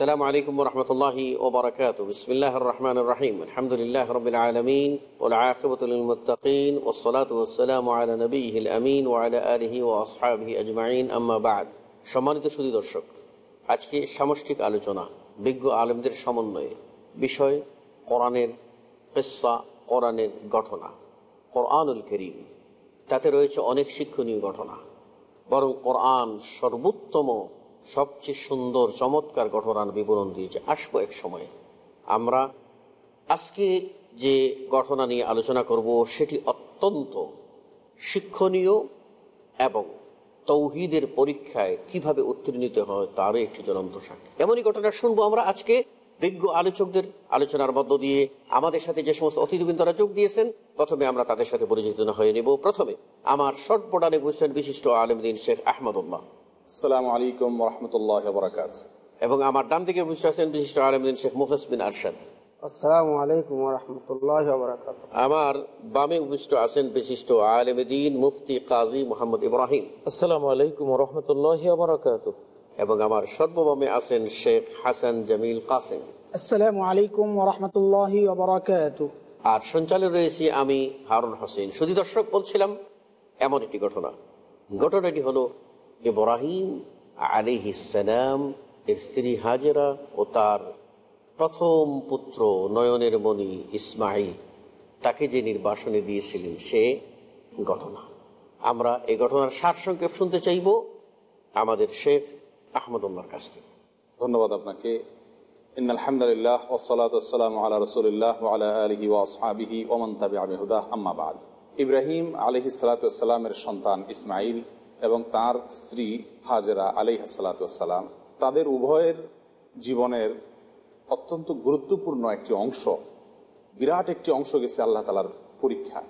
আসসালামু আলাইকুম রহমতুল্লাহি ওবরাকাত বিসমিল্লাহ রহমান রাহিম আলহামদুলিল্লাহ রবিল আলমিন ওলাকিবতুলমতিন ওসলাত ওসালাম আলা নবীল আমিন ওয়ালা আলহি ও আসহাবি আজমাইন। আম্মাবাদ সম্মানিত সুদী দর্শক, আজকে সামষ্টিক আলোচনা, বিজ্ঞ আলমদের সমন্বয়ে। বিষয়, কোরআনের পেশা কোরআনের ঘটনা, কোরআনুল করিম। তাতে রয়েছে অনেক শিক্ষণীয় ঘটনা। বরং কোরআন সর্বোত্তম সবচেয়ে সুন্দর, চমৎকার ঘটনার বিবরণ দিয়েছে। আসব এক সময়ে। আমরা আজকে যে ঘটনা নিয়ে আলোচনা করব, সেটি অত্যন্ত শিক্ষণীয় এবং তৌহিদের পরীক্ষায় কীভাবে উত্তীর্ণিত হয়, তারও একটি জ্বলন্ত সাক্ষী। এমনই ঘটনা শুনব আমরা আজকে। বিজ্ঞ আলোচকদের আলোচনার মধ্য দিয়ে আমাদের সাথে যে সমস্ত অতিথিবৃন্দরা যোগ দিয়েছেন, প্রথমে আমরা তাদের সাথে পরিচিত হয়ে নেব। প্রথমে আমার শর্ট বর্ডারে বুঝছেন বিশিষ্ট আলমদিন শেখ আহমদুল্লাহ। আসসালামু আলাইকুম রহমতুল্লাহ বরকাত এবং আমার ডান দিকে বুঝতে আছেন বিশিষ্ট আলমদিন শেখ মুখস বিন আরশাদ। আসসালামু আলাইকুম রহমতুল্লাহ বরাকাত আমার বামে আছেন বিশিষ্ট আলমদিন মুফতি কাজী মোহাম্মদ ইব্রাহিম। আসসালামু আলাইকুম রহমতুল্লাহ বারাকাত এবং আমার সর্ববামে আছেন শেখ হাসান জামিল কাসেম। আসসালামু আলাইকুম আর সঞ্চালনে রয়েছি আমি হারুন হোসেন। শুধু দর্শক বলছিলাম এমন একটি ঘটনা। ঘটনাটি হলো ইব্রাহিম আলিহিসালাম এর স্ত্রী হাজেরা ও তার প্রথম পুত্র নয়নের মণি ইসমাইল তাকে যে নির্বাসনে দিয়েছিলেন, সে ঘটনা আমরা এই ঘটনার সারসংক্ষেপ শুনতে চাইব আমাদের শেখ আহমদুল্লার কাছ থেকে। ধন্যবাদ আপনাকে। আলহি আম্মাবাদ ইব্রাহিম আলহি সন্তান ইসমাইল এবং তার স্ত্রী হাজরা আলিহ সালাতাম তাদের উভয়ের জীবনের অত্যন্ত গুরুত্বপূর্ণ একটি অংশ বিরাট একটি অংশ গেছে আল্লাহ তালার পরীক্ষা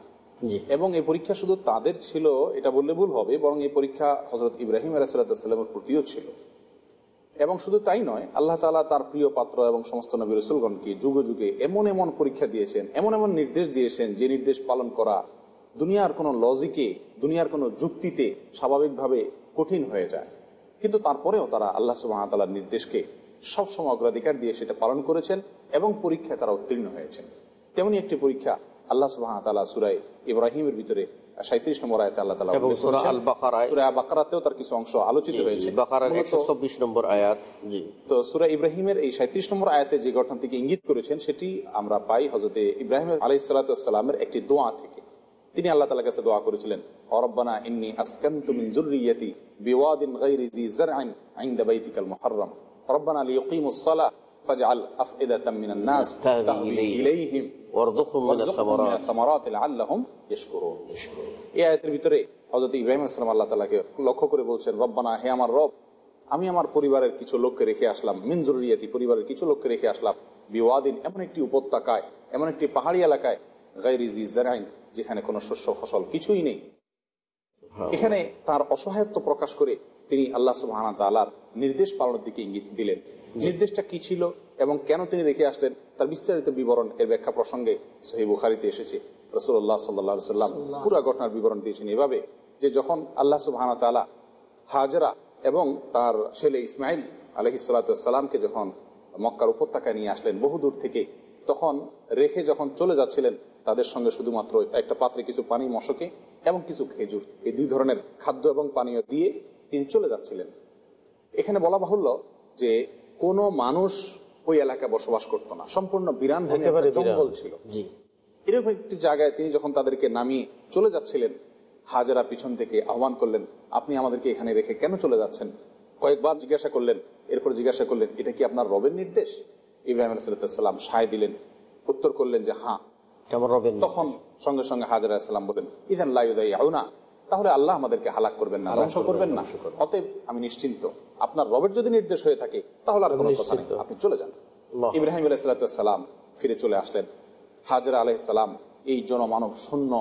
এবং এই পরীক্ষা শুধু তাদের ছিল এটা বললে ভুল হবে বরং এই পরীক্ষা হজরত ইব্রাহিম আলাহিসাল্লামের প্রতিও ছিল। এবং শুধু তাই নয় আল্লাহ তালা তার প্রিয় পাত্র এবং সমস্ত নবী রসুলগণকে যুগে যুগে এমন এমন পরীক্ষা দিয়েছেন এমন এমন নির্দেশ দিয়েছেন যে নির্দেশ পালন করা দুনিয়ার কোনো লজিকে দুনিয়ার কোনো যুক্তিতে স্বাভাবিকভাবে কঠিন হয়ে যায়। কিন্তু তারপরেও তারা আল্লাহ সুবাহতালার নির্দেশকে সবসময় অগ্রাধিকার দিয়ে সেটা পালন করেছেন এবং পরীক্ষায় তারা উত্তীর্ণ হয়েছেন। তেমনি একটি পরীক্ষা আল্লাহ সুবাহতালা সুরাই ইব্রাহিমের ভিতরে সাঁত্রিশ নম্বর আয়তে আল্লাহ তালা এবং উল্লেখ আল-বাকারায়- সূরা বাকারাতেও তার কিছু অংশ আলোচিত হয়েছে। বাকারার একশো চব্বিশ নম্বর আয়াত জি। তো সুরা ইব্রাহিমের এই সাঁত্রিশ নম্বর আয়াতে যে ঘটনাটিকে ইঙ্গিত করেছেন সেটি আমরা পাই হজরতে ইব্রাহিম আলাইসালামের একটি দোয়া থেকে। তিনি আল্লাহ তালার কাছে দোয়া করেছিলেন অরব্বানা ইন্নি আসকান্তু মিন যুররিয়াতি বিওয়াদিন গায়রি জি জারআন ইনদা বাইতিকাল মুহাররম। রব্বানা লিয়ুকিমুস সালাহ ফাজআল আফইদাতাম মিনান নাস তাহবি ইলাইহিম ওয়ারযুকহুম মিনাস সামারাত। সামারাত লাআল্লাহুম ইয়াশকুরুন। এই আয়াতের ভিতরে হজরত ইব্রাহিম আসসালাম আল্লাহ তালাকে লক্ষ্য করে বলছেন রব্বানা হে আমার রব আমি আমার পরিবারের কিছু লোককে রেখে আসলাম মিনজুরিয়াতি পরিবারের কিছু লোককে রেখে আসলাম। বিওয়াদিন এমন একটি উপত্যকায় এমন একটি পাহাড়ি এলাকায় গাইরিজি জারাইন যেখানে কোনো শস্য ফসল কিছুই নেই। এখানে তার অসহায়ত্ব প্রকাশ করে তিনি আল্লাহ সুবাহ তালার নির্দেশ পালনের দিকে ইঙ্গিত দিলেন। নির্দেশটা কি ছিল এবং কেন তিনি রেখে আসলেন তার বিস্তারিত বিবরণ এর ব্যাখ্যা প্রসঙ্গে সহি বুখারিতে এসেছে। রসুল্লাহ সাল্লা সাল্লাম পুরো ঘটনার বিবরণ দিয়েছেন এভাবে যে যখন আল্লাহ সুবাহ তালা হাজরা এবং তার ছেলে ইসমাইল আলহিসাল্লামকে যখন মক্কার উপত্যকায় নিয়ে আসলেন বহুদূর থেকে তখন রেখে যখন চলে যাচ্ছিলেন তাদের সঙ্গে শুধুমাত্র একটা পাত্রে কিছু পানি মশকে এবং কিছু খেজুর। এই দুই ধরনের খাদ্য এবং পানীয় দিয়ে তিনি চলে যাচ্ছিলেন। এখানে বলা বাহুল্য যে কোনো মানুষ ওই এলাকায় বসবাস করতো না। সম্পূর্ণ বিরান জঙ্গল ছিল। এরকম একটি জায়গায় তিনি যখন তাদেরকে নামিয়ে চলে যাচ্ছিলেন হাজারা পিছন থেকে আহ্বান করলেন আপনি আমাদেরকে এখানে রেখে কেন চলে যাচ্ছেন? কয়েকবার জিজ্ঞাসা করলেন এরপর জিজ্ঞাসা করলেন এটা কি আপনার রবের নির্দেশ? ইব্রাহিম আলাইসাল্লাম সায় দিলেন। উত্তর করলেন যে হ্যাঁ তখন সঙ্গে সঙ্গে হাজার আসসালাম বলেন ইদান আউনা তাহলে আল্লাহ আমাদেরকে হালাক করবেন না ধ্বংস করবেন না অতএব আমি নিশ্চিন্ত আপনার রবের যদি নির্দেশ হয়ে থাকে তাহলে আর কোনো কথা নেই। আপনি চলে যান। ইব্রাহিম আলাইসালাম ফিরে চলে আসলেন। হাজরা আলাইসালাম এই জনমানব শূন্য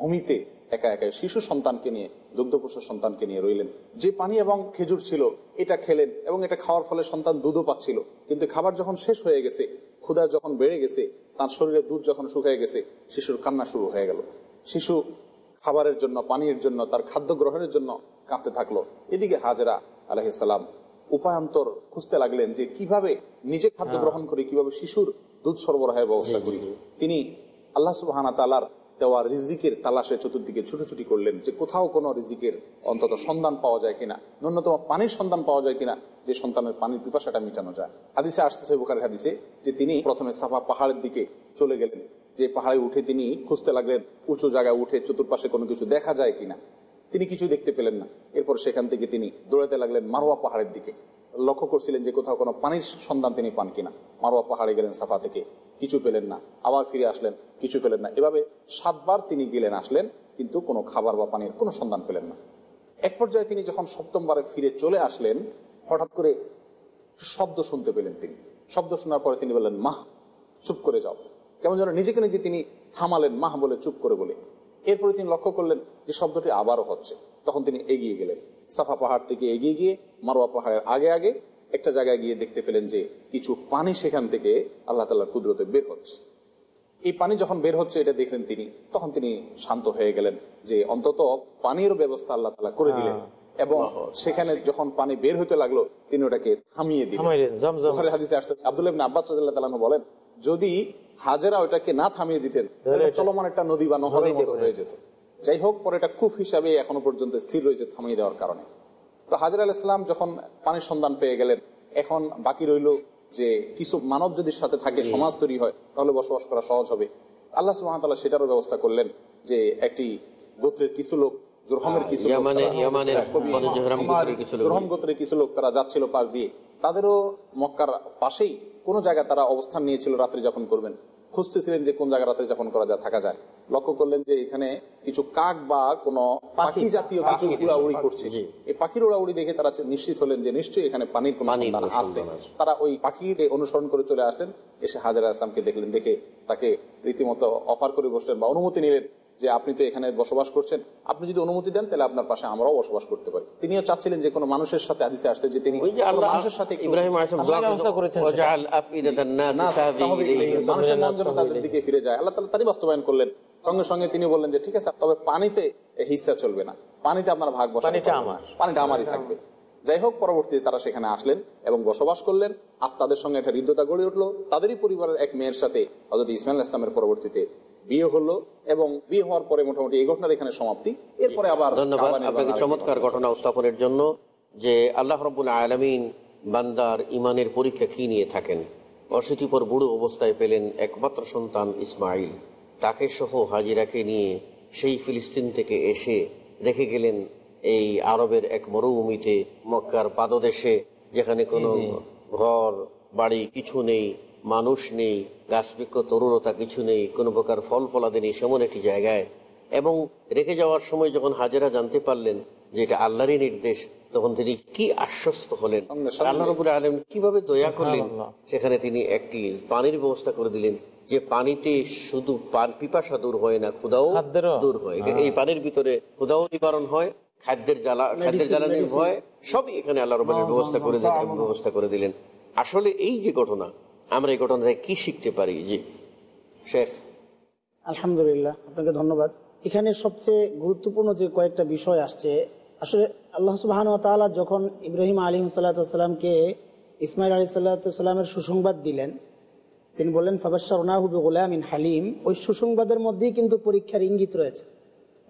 ভূমিতে একা একা শিশু সন্তানকে নিয়ে দুগ্ধপুষ্ট সন্তানকে নিয়ে রইলেন। যে পানি এবং খেজুর ছিল এটা খেলেন এবং এটা খাওয়ার ফলে সন্তান দুধও পাচ্ছিল। কিন্তু খাবার যখন শেষ হয়ে গেছে ক্ষুধা যখন বেড়ে গেছে তার শরীরে দুধ যখন শুকিয়ে গেছে শিশুর কান্না শুরু হয়ে গেল। শিশু খাবারের জন্য পানির জন্য তার খাদ্য গ্রহণের জন্য কাঁদতে থাকল। এদিকে হাজরা আলহিসাল্লাম উপায়ান্তর খুঁজতে লাগলেন যে কীভাবে নিজে খাদ্য গ্রহণ করি কীভাবে শিশুর দুধ সরবরাহের ব্যবস্থা করি। তিনি আল্লাহ সুবাহ তালার দেওয়া রিজিকের তালাশে চতুর্দিকে ছুটোছুটি করলেন যে কোথাও কোনো রিজিকের অন্তত সন্ধান পাওয়া যায় কিনা, ন্যূনতম পানির সন্ধান পাওয়া যায় কিনা, যে সন্তানের পানির পিপাসাটা মেটানো যায়। হাদিসে আসছে সহিবুখারের হাদিসে যে তিনি প্রথমে সাফা পাহাড়ের দিকে চলে গেলেন। যে পাহাড়ে উঠে তিনি খুঁজতে লাগলেন, উঁচু জায়গায় উঠে চতুর্পাশে কোনো কিছু দেখা যায় কিনা। তিনি কিছু দেখতে পেলেন না। এরপর সেখান থেকে তিনি দৌড়াতে লাগলেন মারোয়া পাহাড়ের দিকে। লক্ষ্য করছিলেন যে কোথাও কোনো পানির সন্ধান তিনি পান কিনা। মারোয়া পাহাড়ে গেলেন সাফা থেকে। কিছু পেলেন না। আবার ফিরে আসলেন, কিছু পেলেন না। এভাবে সাতবার তিনি গেলেন, আসলেন, কিন্তু কোনো খাবার বা পানির কোনো সন্ধান পেলেন না। এক পর্যায়ে তিনি যখন সপ্তমবারে ফিরে চলে আসলেন, হঠাৎ করে শব্দ শুনতে পেলেন তিনি। শব্দ শোনার পরে তিনি বললেন মাহ চুপ করে যাও। কেমন যেন নিজেকে নিজে তিনি থামালেন মাহ বলে চুপ করে বলে। এরপরে তিনি লক্ষ্য করলেন যে শব্দটি আবারও হচ্ছে। তখন তিনি এগিয়ে গেলেন। সাফা পাহাড় থেকে এগিয়ে গিয়ে মারোয়া পাহাড়ের আগে আগে একটা জায়গায় গিয়ে দেখতে পেলেন যে কিছু পানি সেখান থেকে আল্লাহ তাল্লাহ কুদরতে বের হচ্ছে। এই পানি যখন বের হচ্ছে এটা দেখলেন তিনি তখন তিনি শান্ত হয়ে গেলেন যে অন্তত পানির ব্যবস্থা আল্লাহ তালা করে দিলেন এবং সেখানে যখন পানি বের হতে লাগল তিনি ওটাকে থামিয়ে দিলেন। হাদিসে আসছে আব্দুল্লাহ আব্বাস তাআলা বলেন যদি হাজেরা ওটাকে না থামিয়ে দিতেন তাহলে চলমান একটা নদী বা নহরের মতো হয়ে যেত। যাই হোক পরে এটা খুব হিসাবে এখনও পর্যন্ত স্থির রয়েছে থামিয়ে দেওয়ার কারণে। তো হাজার আল ইসলাম যখন পানির সন্ধান পেয়ে গেলেন এখন বাকি রইল যে কিছু মানব যদি সাথে থাকে সমাজ তৈরি হয় তাহলে বসবাস করা সহজ হবে। আল্লাহ সুহামতাল্লাহ সেটারও ব্যবস্থা করলেন যে একটি গোত্রের কিছু লোক জোরহমের কিছু লোক তারা- ইয়ামানের কবি- বনে জোহরাম গোত্রের কিছু লোক। জোরহম গোত্রের কিছু লোক তারা যাচ্ছিল পাশ দিয়ে। তাদেরও মক্কার পাশেই কোনো জায়গায় তারা অবস্থান নিয়েছিল রাত্রি যাপন করবেন। খুঁজতেছিলেন যে কোন জায়গা রাতে যাপন করা যায় থাকা যায়। লক্ষ্য করলেন যে এখানে কিছু কাক বা কোনো পাখি জাতীয় কিছু উড়াউড়ি করছে। এই পাখির উড়াউড়ি দেখে তারা নিশ্চিত হলেন যে নিশ্চয়ই এখানে পানির কোনো সন্ধান আছে। তারা ওই পাখিকে অনুসরণ করে চলে আসলেন। এসে হাজারা আসলামকে দেখলেন দেখে তাকে রীতিমতো অফার করে বসলেন বা অনুমতি নিলেন। যে আপনি তো এখানে বসবাস করছেন আপনি যদি অনুমতি দেন তাহলে আপনার পাশে আমরাও বসবাস করতে পারি। তিনিও চাচ্ছিলেন যে কোনো মানুষের সাথে আদিসে আসছে যে তিনি মানুষের সাথে। মানুষের মন যেন তাদের দিকে ফিরে যায়। আল্লাহ তালা তারই বাস্তবায়ন করলেন। সঙ্গে সঙ্গে তিনি বললেন যে ঠিক আছে তবে পানিতে হিসা চলবে না। পানিটা আপনার ভাগ পানিটা আমার। পানিটা আমারই থাকবে। যাই হোক পরবর্তীতে তারা সেখানে আসলেন এবং বসবাস করলেন। আর তাদের সঙ্গে একটা হৃদ্যতা গড়ে উঠল। তাদেরই পরিবারের এক মেয়ের সাথে হজরত ইসমাইল ইসলামের পরবর্তীতে বিয়ে হলো এবং বিয়ে হওয়ার পরে মোটামুটি এই ঘটনার এখানে সমাপ্তি। এরপরে আবার ধন্যবাদ। আপনাকে চমৎকার ঘটনা উত্থাপনের জন্য যে আল্লাহ রব্বুল আলমিন বান্দার ইমানের পরীক্ষা কি নিয়ে থাকেন? অশীতিপর বুড়ো অবস্থায় পেলেন একমাত্র সন্তান ইসমাইল তাকে সহ হাজিরাকে নিয়ে সেই ফিলিস্তিন থেকে এসে রেখে গেলেন এই আরবের এক মরুভূমিতে মক্কার পাদদেশে যেখানে কোনো ঘর বাড়ি কিছু নেই। মানুষ নেই গাছবৃক্ষ তরুণতা কিছু নেই কোনো প্রকার ফল ফলাদি নেই সেমন একটি জায়গায়। এবং রেখে যাওয়ার সময় যখন হাজেরা জানতে পারলেন যে এটা আল্লাহরই নির্দেশ তখন তিনি কি আশ্বস্ত হলেন। আল্লাহ রবুল আলম কীভাবে দয়া করলেন? সেখানে তিনি একটি পানির ব্যবস্থা করে দিলেন যে পানিতে শুধু পান পিপাসা দূর হয় না ক্ষুদাও দূর হয়। এই পানির ভিতরে ক্ষুদাও নিবারণ হয় খাদ্যের জ্বালা খাদ্যের জ্বালানির ভয় সবই এখানে আল্লাহ রবের ব্যবস্থা করে দিলেন ব্যবস্থা করে দিলেন। আসলে এই যে ঘটনা আমরা এই ঘটনা থেকে কি শিখতে পারি? জি। শেখ। আলহামদুলিল্লাহ, আপনাকে ধন্যবাদ। এখানে সবচেয়ে গুরুত্বপূর্ণ যে কয়েকটা বিষয় আসছে, আসলে আল্লাহ সুবাহান তাআলা যখন ইব্রাহিম আলী সাল্লাতামকে ইসমাইল আলী সাল্লাতামের সুসংবাদ দিলেন, তিনি বললেন ফাবাসার ওনাহুবি গোলামিন হালিম। ওই সুসংবাদের মধ্যেই কিন্তু পরীক্ষার ইঙ্গিত রয়েছে।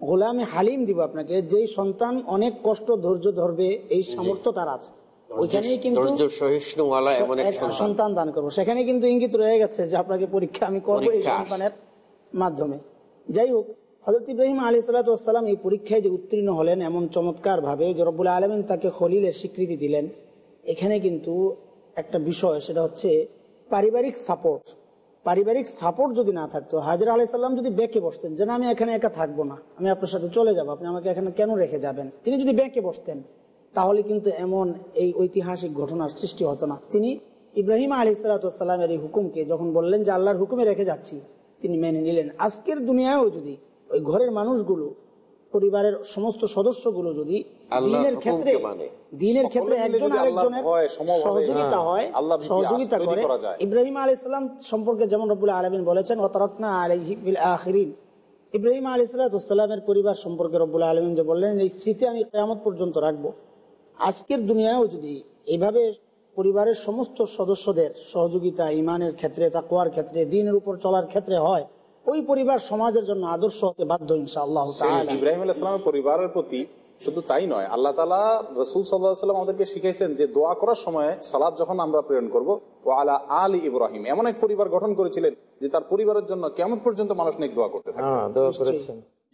গোলামি হালিম দিব আপনাকে, যেই সন্তান অনেক কষ্ট, ধৈর্য ধরবে, এই সামর্থ্য তার আছে। ওইখানেই কিন্তু ধৈর্য এমন এক এক সন্তান সন্তান দান করব। সেখানে কিন্তু ইঙ্গিত রয়ে গেছে যে আপনাকে পরীক্ষা আমি করব এই সন্তানের মাধ্যমে। যাই হোক হজরত ইব্রাহিম আলী এই পরীক্ষায় যে উত্তীর্ণ হলেন এমন চমৎকার ভাবে জরবুল আলমিন তাকে খলিলের স্বীকৃতি দিলেন। এখানে কিন্তু একটা বিষয় সেটা হচ্ছে পারিবারিক সাপোর্ট পারিবারিক সাপোর্ট যদি না থাকতো হাজরা আলি সাল্লাম যদি বেঁকে বসতেন যে না আমি এখানে একা থাকব না আমি আপনার সাথে চলে যাব আপনি আমাকে এখানে কেন রেখে যাবেন? তিনি যদি বেঁকে বসতেন তাহলে কিন্তু এমন এই ঐতিহাসিক ঘটনার সৃষ্টি হতো না। তিনি ইব্রাহিম আলী সালাতামের এই হুকুমকে যখন বললেন যে আল্লাহর হুকুমে রেখে যাচ্ছি তিনি মেনে নিলেন। আজকের দুনিয়ায়ও যদি ওই ঘরের মানুষগুলো পরিবারের সমস্ত সদস্যগুলো যদি দিনের ক্ষেত্রে মানে। দিনের ক্ষেত্রে একজন আরেকজনের সহযোগিতা হয় আল্লাহ সহযোগিতা করে ইব্রাহিম আলী ইসলাম সম্পর্কে যেমন রবুল আলমিন বলেছেন অতরকনা আলহি ফিল আখিরিন। ইব্রাহিম আলী সালাতামের পরিবার সম্পর্কে রব্বুল আলমিন যে বললেন এই স্মৃতি আমি কেয়ামত পর্যন্ত রাখব। আজকের দুনিয়ায়ও যদি এইভাবে পরিবারের সমস্ত সদস্যদের সহযোগিতা ইমানের ক্ষেত্রে তাকুয়ার ক্ষেত্রে দিনের উপর চলার ক্ষেত্রে হয় ওই পরিবার সমাজের জন্য আদর্শ হতে বাধ্য ইনশা আল্লাহ ইব্রাহিম আলাইসালামের পরিবারের প্রতি শুধু তাই নয় আল্লাহ তালা রসুল সাল্লাহাম আমাদেরকে শিখাইছেন যে দোয়া করার সময় সালাদ যখন আমরা প্রেরণ করব ও আলা আলী ইব্রাহিম। এমন এক পরিবার গঠন করেছিলেন যে তার পরিবারের জন্য কেমন পর্যন্ত মানুষ নেক দোয়া করতে থাকে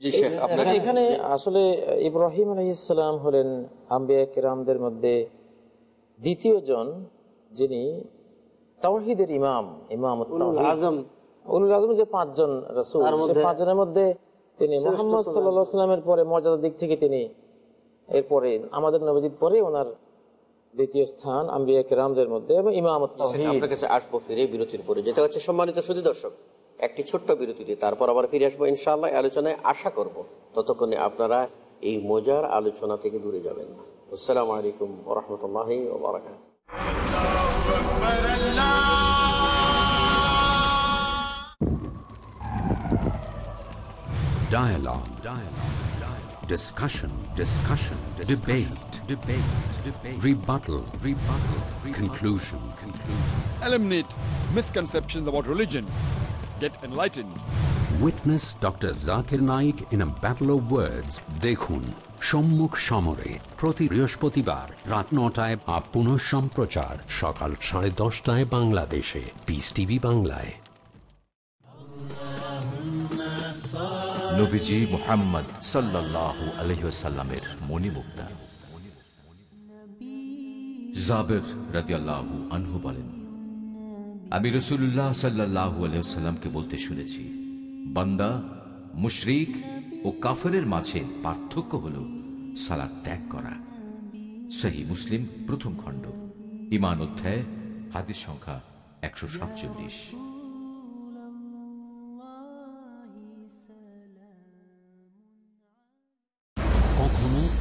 হ্যাঁ এখানে আসলে ইব্রাহিম আলহিসাম হলেন আম্বিয়া কেরামদের মধ্যে দ্বিতীয় জন যিনি তাওহিদের ইমাম ইমাম আজম। উলুল আজম যে পাঁচজন রসুল পাঁচজনের মধ্যে তিনি মোহাম্মদ সাল্লাহ সাল্লামের পরে মর্যাদার দিক থেকে তিনি এরপরে আমাদের নবজিৎ পরে ওনার দ্বিতীয় স্থান আম্বিয়া কেরামদের মধ্যে এবং ইমামত আসব ফিরে বিরতির পরে। যেটা হচ্ছে সম্মানিত সুদী দর্শক একটি ছোট্ট বিরতিতে তারপর আবার ফিরে আসব ইনশাআল্লাহ আলোচনায় আশা করব ততক্ষণে আপনারা এই মজার আলোচনা থেকে দূরে যাবেন না আসসালামু আলাইকুম ওরহমতুল্লাহ ওবরাকাত Dialogue. Dialogue. Dialogue. Discussion. Discussion. Debate. Debate. Debate. Rebuttal. Rebuttal. Rebuttal. Conclusion. Conclusion. eliminate misconceptions about religion, get enlightened. Witness Dr. Zakir Naik in a battle of words. দেখুন সম্মুখ সমরে প্রতি বৃহস্পতিবার রাত নটায় আপ সম্প্রচার সকাল সাড়ে দশটায় বাংলাদেশে পিস টিভি বাংলায় নবীজি মোহাম্মদ সাল্লাল্লাহু আলহিসাল্লামের মণিমুক্তা জাবের রাদিয়াল্লাহু আনহু বলেন আমি রসুল্লাহ সাল্লাহ আলহামকে বলতে শুনেছি, বান্দা, মুশরিক ও কাফেরের মাঝে পার্থক্য হল সালাদ ত্যাগ করা। সহি মুসলিম প্রথম খণ্ড, ইমান অধ্যায় হাতের সংখ্যা একশো সাতচল্লিশ।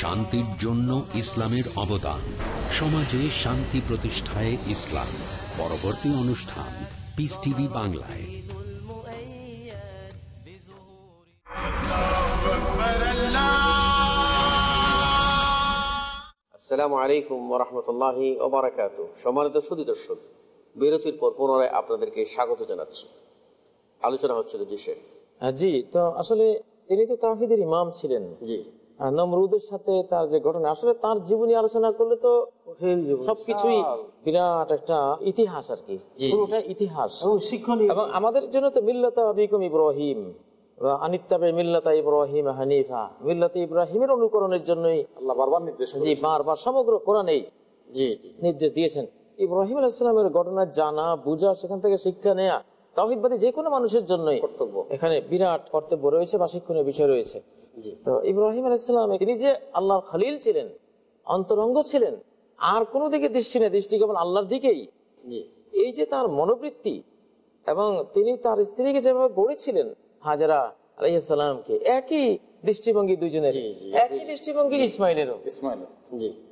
শান্তির জন্য ইসলামের অবদান। সমাজে শান্তি প্রতিষ্ঠায় ইসলাম। পরবর্তী অনুষ্ঠান পিস টিভি বাংলায়। আসসালামু আলাইকুম ওরহমতুল্লাহ ওবরাকাত সম্মানিত সুদী দর্শক বিরতির পর পুনরায় আপনাদেরকে স্বাগত জানাচ্ছি। আলোচনা হচ্ছিল জি জি তো আসলে তিনি তো তাহিদের ইমাম ছিলেন। জি। নমরুদের সাথে তার যে ঘটনা আসলে তার জীবনী আলোচনা করলে তো সবকিছুই বিরাট একটা ইতিহাস আর কি পুরোটা ইতিহাস। এবং আমাদের জন্য তো মিল্লাতা আবিকুম ইব্রাহিম আনিত্তাবে মিল্লাতা ইব্রাহিম হানিফা। মিল্লাতে ইব্রাহিমের অনুকরণের জন্যই আল্লাহ বারবার নির্দেশ জি বারবার সমগ্র কোরআনেই জি নির্দেশ দিয়েছেন। ইব্রাহিম আলাইসালামের ঘটনা জানা বুঝা সেখান থেকে শিক্ষা নেয়া তাহিদবাদী যে কোনো মানুষের জন্যই কর্তব্য। এখানে বিরাট কর্তব্য রয়েছে বা শিক্ষণীয় বিষয় রয়েছে। তো ইব্রাহিম আলাইসালাম তিনি যে আল্লাহর খালিল ছিলেন অন্তরঙ্গ ছিলেন আর কোনো দিকে দৃষ্টি নেই দৃষ্টি কেবল আল্লাহর দিকেই। এই যে তার মনোবৃত্তি এবং তিনি তার স্ত্রীকে যেভাবে গড়েছিলেন হাজারা আলাইসালামকে একই দৃষ্টিভঙ্গি জি, একই দৃষ্টিভঙ্গি ইসমাইলেরও। ইসমাইল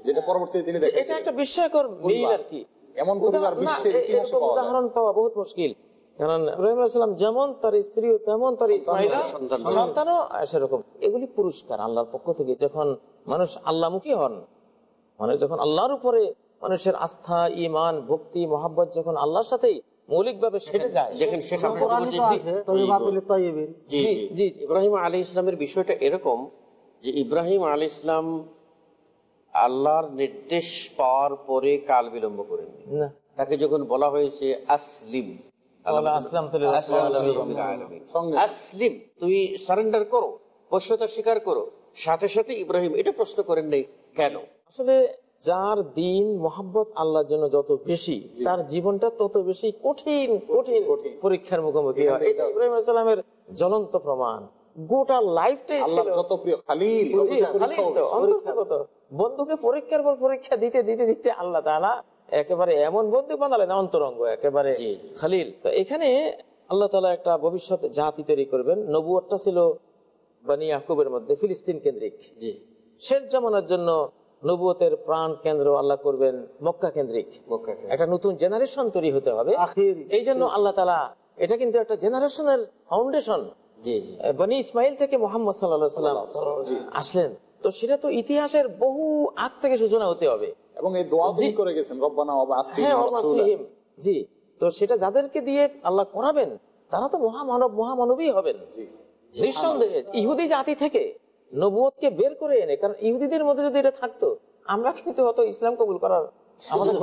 যেটা পরবর্তীতে তিনি এটা একটা বিস্ময়কর মিল আর কি। এমন। উদাহরণ পাওয়া বহুত মুশকিল। কারণ যেমন তার স্ত্রী তেমন তার সন্তানও সেরকম। এগুলি পুরস্কার আল্লাহর পক্ষ থেকে। যখন মানুষ আল্লাহমুখী হন মানে যখন আল্লাহর উপরে মানুষের আস্থা ইমান ভক্তি মহাব্বত যখন আল্লাহর সাথেই মৌলিকভাবে সেটে যায় জি। ইব্রাহিম আলী ইসলামের বিষয়টা এরকম যে ইব্রাহিম আলী ইসলাম আল্লাহর নির্দেশ পাওয়ার পরে কাল বিলম্ব করেননি। না। তাকে যখন বলা হয়েছে আসলিম আসলাম সারেন্ডার করো বশ্যতা স্বীকার করো সাথে সাথে ইব্রাহিম এটা প্রশ্ন করেন নাই কেন? আসলে যার দিন মোহাব্বত আল্লাহর জন্য যত বেশি তার জীবনটা তত বেশি কঠিন কঠিন পরীক্ষার মুখোমুখি হয়। এটা ইব্রাহিম সালামের জ্বলন্ত প্রমাণ। গোটা লাইফটাই যত প্রিয়। অন্তর্গত। বন্ধুকে পরীক্ষার পর পরীক্ষা দিতে দিতে দিতে আল্লাহ তাআলা একেবারে এমন বন্ধু বানালেন অন্তরঙ্গ একেবারে খালিল। তো এখানে আল্লাহ তাআলা একটা ভবিষ্যৎ জাতি তৈরি করবেন। নবুয়তটা ছিল বানি ইয়াকুবের মধ্যে ফিলিস্তিন কেন্দ্রিক। জি। শেষ জামানার জন্য নবুয়তের প্রাণ কেন্দ্র আল্লাহ করবেন মক্কা কেন্দ্রিক। মক্কা একটা নতুন জেনারেশন তৈরি হতে হবে। আখিরি, এই জন্য আল্লাহ তালা এটা কিন্তু একটা জেনারেশনের ফাউন্ডেশন জি জি। বনি ইসমাইল থেকে মোহাম্মদ সাল্লাহ সাল্লাম আসলেন। তো সেটা তো ইতিহাসের বহু আগ থেকে সূচনা হতে হবে। এবং এই দোয়া তিনি করে গেছেন রব্বানা হ্যাঁ। জি। তো সেটা যাদেরকে দিয়ে আল্লাহ করাবেন তারা তো মহামানব মহামানবী হবেন। নিঃসন্দেহে ইহুদি জাতি থেকে নবুয়কে বের করে এনে কারণ ইহুদিদের মধ্যে যদি এটা থাকতো আমরা কিন্তু হয়তো ইসলাম কবুল করার আমাদের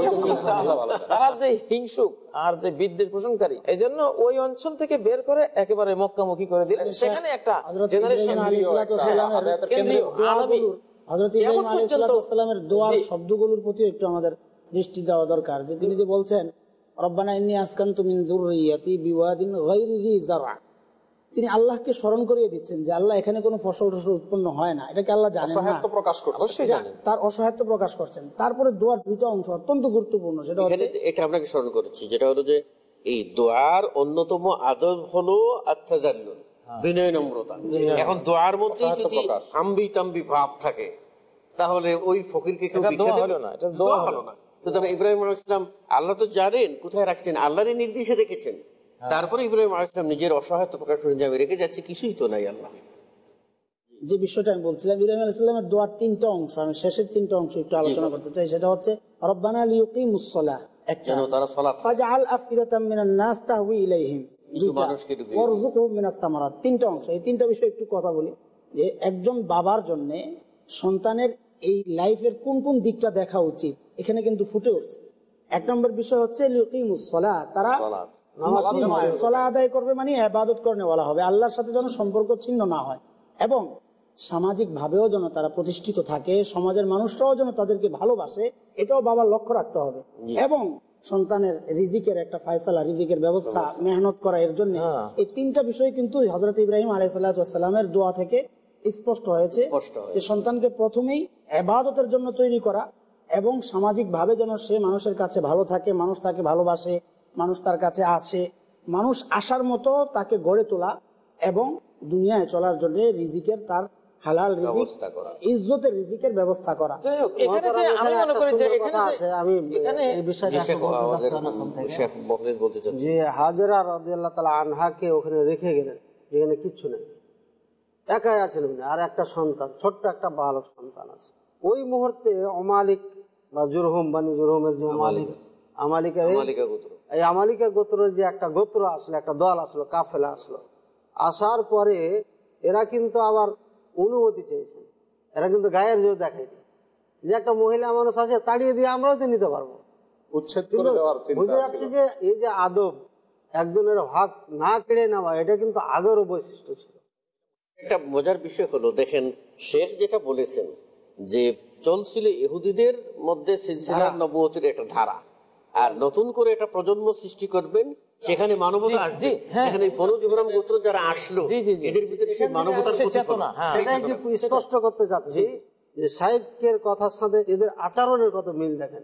তারা যে হিংসুক আর যে বিদ্বেষ পোষণকারী এই জন্য ওই অঞ্চল থেকে বের করে একেবারে মক্কামুখী করে দিলেন। সেখানে একটা জেনারেশন ইব্রাহিম আলাইহিসসালামের আদায়াতের কেন্দ্রীয় আলমী হজরত কিয়ামত ইব্রাহিম পর্যন্ত- আলাইসালামের দোয়ার শব্দগুলোর প্রতি একটু আমাদের দৃষ্টি দেওয়া দরকার। যে তিনি যে বলছেন রব্বানা ইন্নি আসকান্তু মিন যুররিয়াতি বিওয়াদিন গায়রি যি যারআ। তিনি আল্লাহকে স্মরণ করিয়ে দিচ্ছেন যে আল্লাহ এখানে কোনো ফসল টসল উৎপন্ন হয় না। এটাকে আল্লাহ জানেন? প্রকাশ করছে তার অসহায়ত্ব প্রকাশ করছেন। তারপরে দোয়ার দুইটা অংশ অত্যন্ত গুরুত্বপূর্ণ সেটা হচ্ছে এটা আপনাকে স্মরণ করেছি যেটা হলো যে এই দোয়ার অন্যতম আদব হলো আত্মাজাল্লুল বিনয় নম্রতা। এখন দোয়ার মধ্যে যদি আম্বি টাম্বি ভাব থাকে তাহলে ওই ফকিরকে কেউ হলো না, এটা দোয়া হলো না। সুতরাং ইব্রাহিম আল্লাহ তো জানেন কোথায় রাখছেন আল্লাহরই নির্দেশে রেখেছেন। তারপরে ইব্রাহিম আলাইসলাম নিজের অসহায়ত্ব প্রকাশ করে যে আমি রেখে যাচ্ছি কিছুই তো নাই আল্লাহ। যে বিষয়টা আমি বলছিলাম ইব্রাহিম আলাইসাল্লামের দোয়ার তিনটা অংশ আমি শেষের তিনটা অংশ একটু আলোচনা করতে চাই সেটা হচ্ছে রব্বানা একটা। যেন তারা সলাৎ ফাজআল আফইদাতাম মিনান নাস তাহওয়ি ইলাইহিম তিনটা অংশ। এই তিনটা বিষয় একটু কথা বলি যে একজন বাবার জন্য সন্তানের এই লাইফের কোন কোন দিকটা দেখা উচিত এখানে কিন্তু ফুটে উঠছে। এক নম্বর বিষয় হচ্ছে তারা সলা আদায় করবে মানে আবাদত করে বলা হবে। আল্লাহর সাথে যেন সম্পর্ক ছিন্ন না হয়। এবং সামাজিক ভাবেও যেন তারা প্রতিষ্ঠিত থাকে সমাজের মানুষরাও যেন তাদেরকে ভালোবাসে এটাও বাবার লক্ষ্য রাখতে হবে। এবং সন্তানের রিজিকের একটা ফায়সালা রিজিকের ব্যবস্থা মেহনত করা এর জন্য। এই তিনটা বিষয় কিন্তু হজরত ইব্রাহিম আলাইসাল্লামের দোয়া থেকে স্পষ্ট হয়েছে যে সন্তানকে প্রথমেই এবাদতের জন্য তৈরি করা এবং সামাজিক ভাবে যেন সে মানুষের কাছে ভালো থাকে মানুষ তাকে ভালোবাসে মানুষ তার কাছে আসে। মানুষ আসার মতো তাকে গড়ে তোলা এবং দুনিয়ায় চলার জন্য রিজিকের তার হালাল রিজিক করা। ইজ্জতের রিজিকের ব্যবস্থা করা। যে মনে হাজরা রাদিয়াল্লাহ তাআলা আনহাকে ওখানে রেখে গেলেন যেখানে কিচ্ছু নেই। একাই আছেন উনি আর একটা সন্তান ছোট্ট একটা বালক সন্তান আছে। ওই মুহূর্তে অমালিক বা জুরহুম বানি জুরহমের যে অমালিক আমালিকের এই- মালিকা গোত্র। এই আমালিকা গোত্রের যে একটা গোত্র আসলো একটা দল আসলো কাফেলা আসলো। আসার পরে এরা কিন্তু আবার অনুমতি চেয়েছেন। এরা কিন্তু গায়ের জোর দেখায়নি। যে একটা মহিলা মানুষ আছে তাড়িয়ে দিয়ে আমরাও তো নিতে পারব। উচ্ছেদ বুঝে যাচ্ছে যে এই যে আদব একজনের হক না কেড়ে নেওয়া এটা কিন্তু আগেরও বৈশিষ্ট্য ছিল। একটা মজার বিষয় হলো দেখেন শেখ যেটা বলেছেন যে চলছিল ইহুদিদের মধ্যে নবুয়তের একটা ধারা। আর নতুন করে একটা প্রজন্ম সৃষ্টি করবেন সেখানে মানবতা আসবে। হ্যাঁ। এখানে বনু জোহরাম গোত্র যারা আসলো। এদের ভিতরে সেই মানবতার চেতনা, হ্যাঁ। স্পষ্ট করতে চাচ্ছি যে কথার সাথে এদের আচরণের কত মিল দেখেন।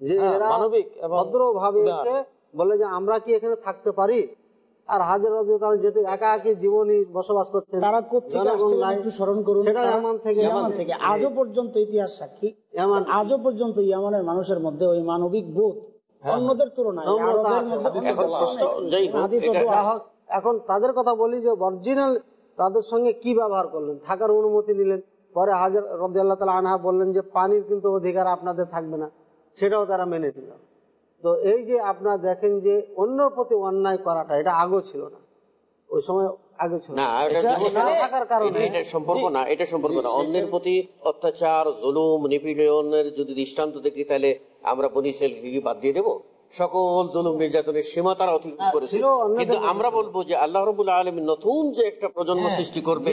যে হ্যাঁ, এরা মানবিক ভদ্র ভাবে এসে বলে যে আমরা কি এখানে থাকতে পারি? আর হাজার হাজার তারা যেতে একা একই জীবনী বসবাস করছেন। তারা স্মরণ করুন। সেটা এমন থেকে ইয়ামান। থেকে। আজও পর্যন্ত ইতিহাস সাক্ষী। ইয়ামান। আজও পর্যন্ত ইয়ামানের মানুষের মধ্যে ওই মানবিক বোধ অন্যদের তুলনায় এখন তাদের কথা বলি যে অরিজিনাল তাদের সঙ্গে কি ব্যবহার করলেন? থাকার অনুমতি নিলেন। পরে হাজার রদি আল্লাহ তালা আনহা বললেন যে পানির কিন্তু অধিকার আপনাদের থাকবে না। সেটাও তারা মেনে নিল। তো এই যে আপনারা দেখেন যে অন্যর প্রতি অন্যায় করাটা এটা আগেও ছিল না। ওই সময় আগে না এটা সম্পর্ক না। এটা সম্পর্ক না অন্যের প্রতি অত্যাচার জুলুম নিপীড়নের যদি দৃষ্টান্ত দেখি তাহলে আমরা বনিসেল কি বাদ দিয়ে দেবো? সকল জুলুম নির্যাতনের সীমা তারা অতিক্রম করেছে। কিন্তু আমরা বলব যে আল্লাহ রবুল আলম নতুন যে একটা প্রজন্ম সৃষ্টি করবে।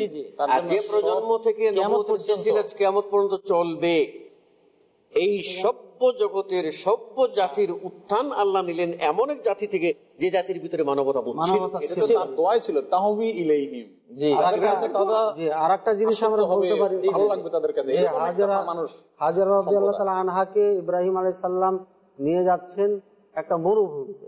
আর যে প্রজন্ম থেকে কিয়ামত পর্যন্ত চলবে এই সভ্য জগতের সভ্য জাতির উত্থান আল্লাহ নিলেন এমন এক জাতি থেকে যে জাতির ভিতরে মানবতা দোয়াই ছিল তাহবি ইলাইহিম। জি। তাদের কাছে তারা যে আর একটা জিনিস আমরা আসক্ত হবে, বলতে পারি ভালো লাগবে তাদের কাছে। যে এরকম একটা হাজারা মানুষ হাজারা আল্লাহ তালা আনহাকে ইব্রাহিম আলাই সাল্লাম নিয়ে যাচ্ছেন একটা মরুভূমিতে।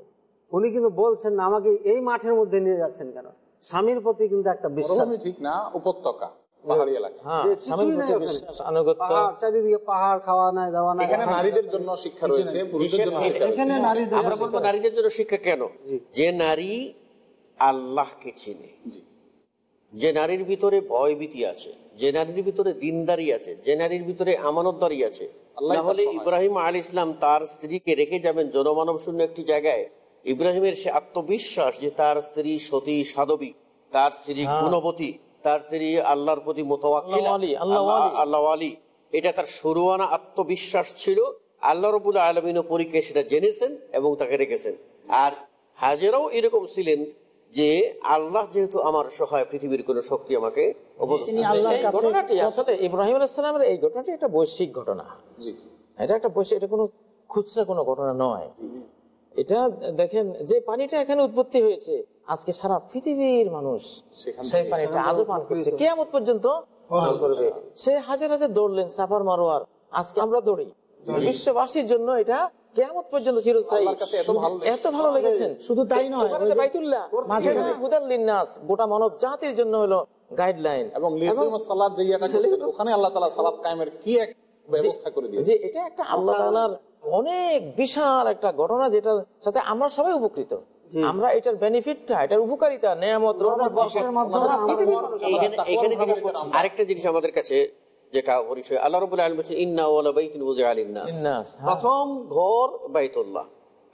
উনি কিন্তু বলছেন না আমাকে এই মাঠের মধ্যে নিয়ে যাচ্ছেন কেন? স্বামীর প্রতি কিন্তু একটা বিশ্বাস। ঠিক না উপত্যকা। পাহাড়ি এলাকা। হ্যাঁ যে স্বামীর কিছুই নাই প্রতি ওখানে। বিশ্বাস আনুগত্য। পাহাড় চারিদিকে পাহাড় খাওয়া নাই দাওয়া নাই। এখানে নারীদের জন্য শিক্ষা রয়েছে পুরুষদের জন্য শিক্ষা রয়েছে। এখানে নারীদের আমরা বলব নারীদের জন্য শিক্ষা কেন? যে নারী আল্লাহকে চিনে। যে নারীর ভিতরে ভয়ভীতি আছে যে নারীর ভিতরে দিনদারি আছে যে নারীর ভিতরে আমানতদারি আছে আল্লাহই না হলে ইব্রাহিম আল ইসলাম তার স্ত্রীকে রেখে যাবেন জনমানব শূন্য একটি জায়গায়। ইব্রাহিমের সে আত্মবিশ্বাস যে তার স্ত্রী সতী সাধবী তার স্ত্রী গুণবতী তার স্ত্রী আল্লাহর প্রতি মোতাবাক্কিলা। আল্লাহ- আলী এটা তার সরুয়ানা আত্মবিশ্বাস ছিল। আল্লাহ রবুল আলমিন পরীক্ষায় সেটা জেনেছেন এবং তাকে রেখেছেন। আর হাজেরাও এরকম ছিলেন যে আল্লাহ যেহেতু আমার সহায় পৃথিবীর কোন শক্তি আমাকে তিনি ঘটনাটি আসলে ইব্রাহিম আলাইসালামের এই ঘটনাটি একটা বৈশ্বিক ঘটনা। এটা একটা বৈশ্বিক এটা কোনো খুচরা কোনো ঘটনা নয়। এটা দেখেন যে পানিটা এখানে উৎপত্তি হয়েছে আজকে সারা পৃথিবীর মানুষ সেই পানিটা আজও পান করছে। কেয়ামত পর্যন্ত করবে। সে হাজার হাজার দৌড়লেন সাফার মারোয়ার। আজকে আমরা দৌড়ি। বিশ্ববাসীর জন্য এটা কেয়ামত পর্যন্ত চিরস্থায়ী। এত ভালো লেগেছে। এত ভালো লেগেছেন। শুধু তাই নয়, বাইতুল্লাহ লিন্নাস গোটা মানব জাতির জন্য হলো গাইডলাইন এবং সালাত যে ইয়াটা করছেন ওখানে আল্লাহ তাআলা সালাত কায়েমের কি এক ব্যবস্থা করে দিয়েছে যে এটা একটা আল্লাহ তাআলার অনেক বিশাল একটা ঘটনা যেটার সাথে আমরা সবাই উপকৃত। আমরা এটার বেনিফিটটা এটার উপকারিতা নেয়ামত এখানে আরেকটা জিনিস আমাদের কাছে যেটা পরিচয় আল্লাহ রবুল আলম বলছেন ইন্না ওয়ালা বাইতুল বুজা আলিন্নাস। হ্যাঁ। প্রথম ঘর বাইতুল্লাহ।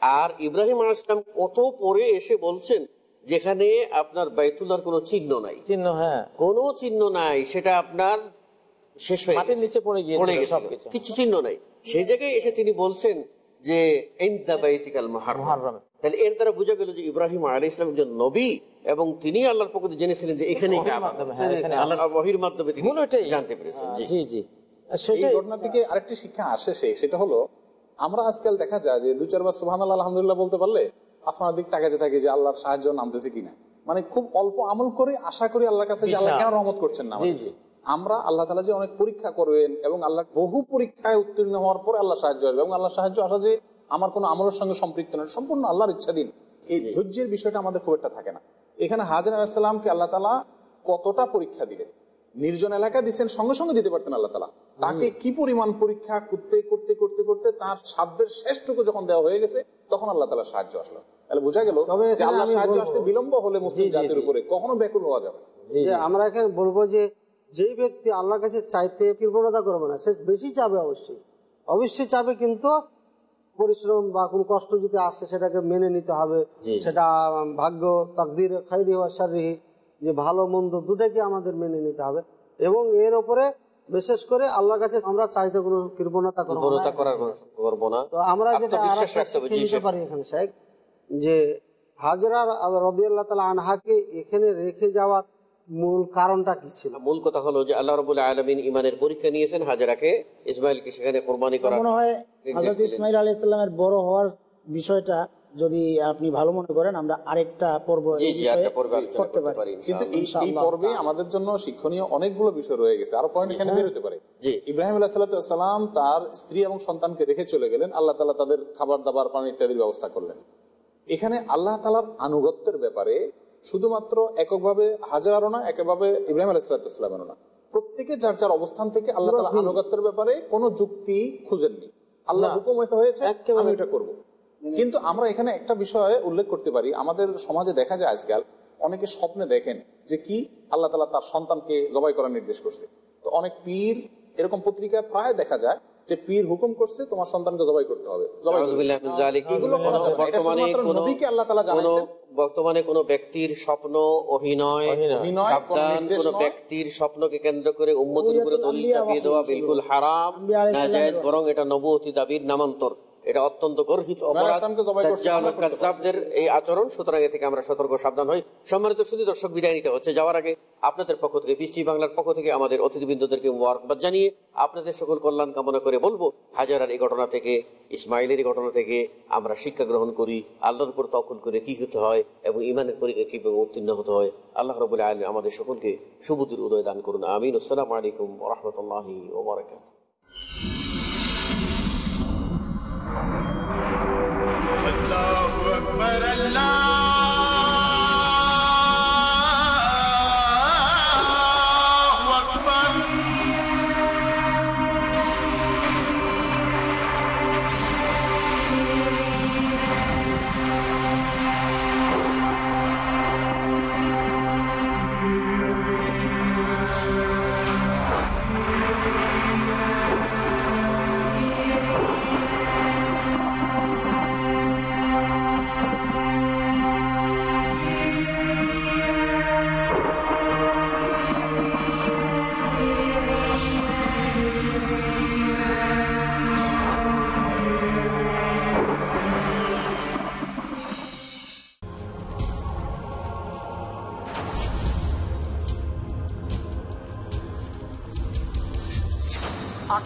আর ইব্রাহিম আলাইহিস সালাম কত পরে এসে বলছেন যেখানে আপনার বাইতুল্লাহর কোনো চিহ্ন নাই। চিহ্ন হ্যাঁ। কোনো চিহ্ন নাই সেটা আপনার শেষ হয়ে মাটির গেছে। নিচে পড়ে গিয়েছিল পড়ে গেছিল। কিছু চিহ্ন নাই। সেই জায়গায় এসে তিনি বলছেন যে। তাহলে এর দ্বারা বোঝা গেল যে ইব্রাহিম আলাইহিস সালাম একজন নবী এবং তিনি আল্লাহর পক্ষ জেনেছিলেন যে হ্যাঁ, এখানে আল্লাহর মাধ্যমে তিনি জানতে পেরেছেন জি। জি ঘটনা থেকে আরেকটি শিক্ষা আসে সেই সেটা হলো আমরা আজকাল দেখা যায় যে দু চারবার সুহান আলহামদুলিল্লাহ বলতে পারলে আসমানের দিক তাকাতে থাকি যে আল্লাহর সাহায্য নামতেছে কিনা। মানে খুব অল্প আমল করে আশা করি আল্লাহর কাছে আল্লাহ। কেন রহমত করছেন না জি জি। আমরা আল্লাহ তালা যে অনেক পরীক্ষা করবেন এবং আল্লাহ বহু পরীক্ষায় উত্তীর্ণ হওয়ার পরে আল্লাহ সাহায্য আসবে এবং আল্লাহ সাহায্য আসা যে আমার কোনো আমলের সঙ্গে সম্পৃক্ত নয় সম্পূর্ণ আল্লাহর ইচ্ছাধীন এই ধৈর্যের বিষয়টা আমাদের খুব একটা থাকে না। এখানে হাজার আলাহিসাল্লামকে আল্লাহ তালা কতটা পরীক্ষা দিলেন? নির্জন এলাকা দিচ্ছেন সঙ্গে সঙ্গে দিতে পারতেন আল্লাহ তালা তাকে কি পরিমাণ পরীক্ষা করতে করতে করতে করতে তার সাধ্যের শেষটুকু যখন দেওয়া হয়ে গেছে তখন আল্লাহ তালা সাহায্য আসলো। তাহলে বোঝা গেল তবে যে আল্লাহ সাহায্য আসতে বিলম্ব হলে মুসলিম জাতির উপরে কখনো ব্যাকুল হওয়া যাবে না। যে আমরা এখানে বলব যে যেই ব্যক্তি আল্লাহর কাছে চাইতে কৃপণতা করবে না সে বেশি চাবে অবশ্যই। অবশ্যই চাবে কিন্তু পরিশ্রম বা কোনো কষ্ট যদি আসে সেটাকে মেনে নিতে হবে। সেটা ভাগ্য তাকদির খাইরি ওয়াশারিহি যে ভালো মন্দ দুটাকে আমাদের মেনে নিতে হবে। এবং এর উপরে বিশেষ করে আল্লাহর কাছে আমরা চাইতে কোনো কৃপণতা করব না। তো আমরা যেটা নিতে পারি এখানে শেখ যে হাজরা রদি আল্লাহ তালা আনহাকে এখানে রেখে যাওয়ার মূল কারণটা কি ছিল? মূল কথা হলো যে আল্লাহ রবুল আলমিন ইমানের পরীক্ষা নিয়েছেন হাজারাকে ইসমাইলকে সেখানে কোরবানি করা মনে হয় হজরত। ইসমাইল আলী ইসলামের বড় হওয়ার বিষয়টা যদি আপনি ভালো মনে করেন আমরা আরেকটা পর্ব জি এই জি বিষয়ে একটা পর্বে আলোচনা করতে পারি। কিন্তু এই পর্বে আমাদের জন্য শিক্ষণীয় অনেকগুলো বিষয় রয়ে গেছে। আরও পয়েন্ট এখানে বেরোতে পারে। জি। ইব্রাহিম আলাহ সাল্লাম তার স্ত্রী এবং সন্তানকে রেখে চলে গেলেন। আল্লাহ তালা তাদের খাবার দাবার পানি ইত্যাদির ব্যবস্থা করলেন। এখানে আল্লাহ তালার আনুগত্যের ব্যাপারে শুধুমাত্র এককভাবে হাজারও না একভাবে ইব্রাহিম আলাহ সাল্লামেরও না। প্রত্যেকে যার যার অবস্থান থেকে আল্লাহ তালা আনুগত্যের ব্যাপারে কোনো যুক্তি খুঁজেননি। আল্লাহ হুকুম হয়েছে আমি এটা করব। কিন্তু আমরা এখানে একটা বিষয় উল্লেখ করতে পারি আমাদের সমাজে দেখা যায় আজকাল অনেকে স্বপ্নে দেখেন যে কি আল্লাহ তালা তার সন্তানকে জবাই করার নির্দেশ করছে। তো অনেক পীর এরকম পত্রিকায় প্রায় দেখা যায় যে পীর হুকুম করছে তোমার সন্তানকে জবাই করতে হবে। মিন বর্তমানে কোন ব্যক্তির স্বপ্ন অভিনয় কোনো। ব্যক্তির স্বপ্নকে কেন্দ্র করে উম্মতের উপরে দলিল চাপিয়ে দেওয়া বিলকুল হারাম বরং এটা নবুয়তি দাবির নামান্তর। এটা অত্যন্ত গর্হিত ইসমাইল অপরাধ। ইসলামকে জবাই করছে, দাজ্জাল আমরা ও করতে পারি। কাজ্জাবদের এই আচরণ সুতরাং এ থেকে আমরা সতর্ক সাবধান হই। সম্মানিত শুধু দর্শক বিদায় নিতে হচ্ছে। যাওয়ার আগে আপনাদের পক্ষ থেকে বৃষ্টি বাংলার পক্ষ থেকে আমাদের অতিথিবৃন্দদেরকে মুবারকবাদ জানিয়ে আপনাদের সকল কল্যাণ কামনা করে বলব হাজারার এই ঘটনা থেকে ইসমাইলের এই ঘটনা থেকে আমরা শিক্ষা গ্রহণ করি। আল্লাহর উপর তখন করে কি হতে হয় এবং ইমানের পরীক্ষা কীভাবে উত্তীর্ণ হতে হয় আল্লাহ রবুল্লাহ আলম আমাদের সকলকে সুবুদ্ধির উদয় দান করুন। আমিন। আসসালামু আলাইকুম রহমতুল্লাহি ওবরাকাত Thank you.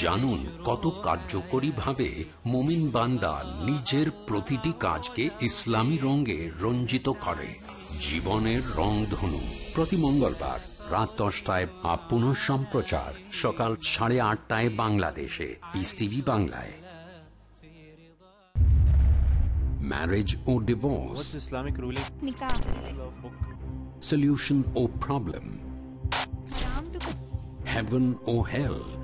জানুন কত কার্যকরীভাবে মুমিন বান্দা নিজের প্রতিটি কাজকে ইসলামী রঙে রঞ্জিত করে। জীবনের রং ধনু। প্রতি মঙ্গলবার রাত দশটায় আপ পুনঃ সম্প্রচার। সকাল সাড়ে আটটায় বাংলাদেশে। পিস টিভি বাংলায়। Marriage O divorce Islamic ruling? solution or problem heaven or hell